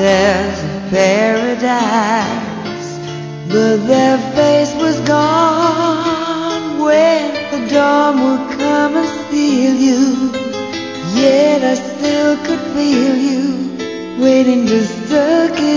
dreams a paradise, but their face was gone when the dawn would come and steal you. Yet I still could feel you waiting just a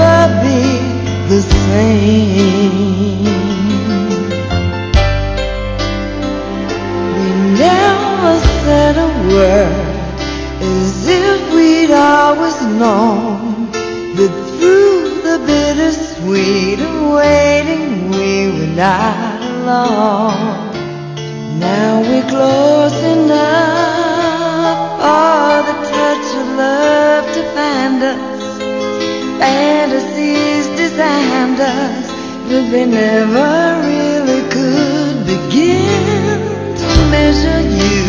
never be the same. We never said a word as if we'd always known that through the bittersweet of waiting we were not alone. Now we're close fantasies designed us that we never really could begin to measure you.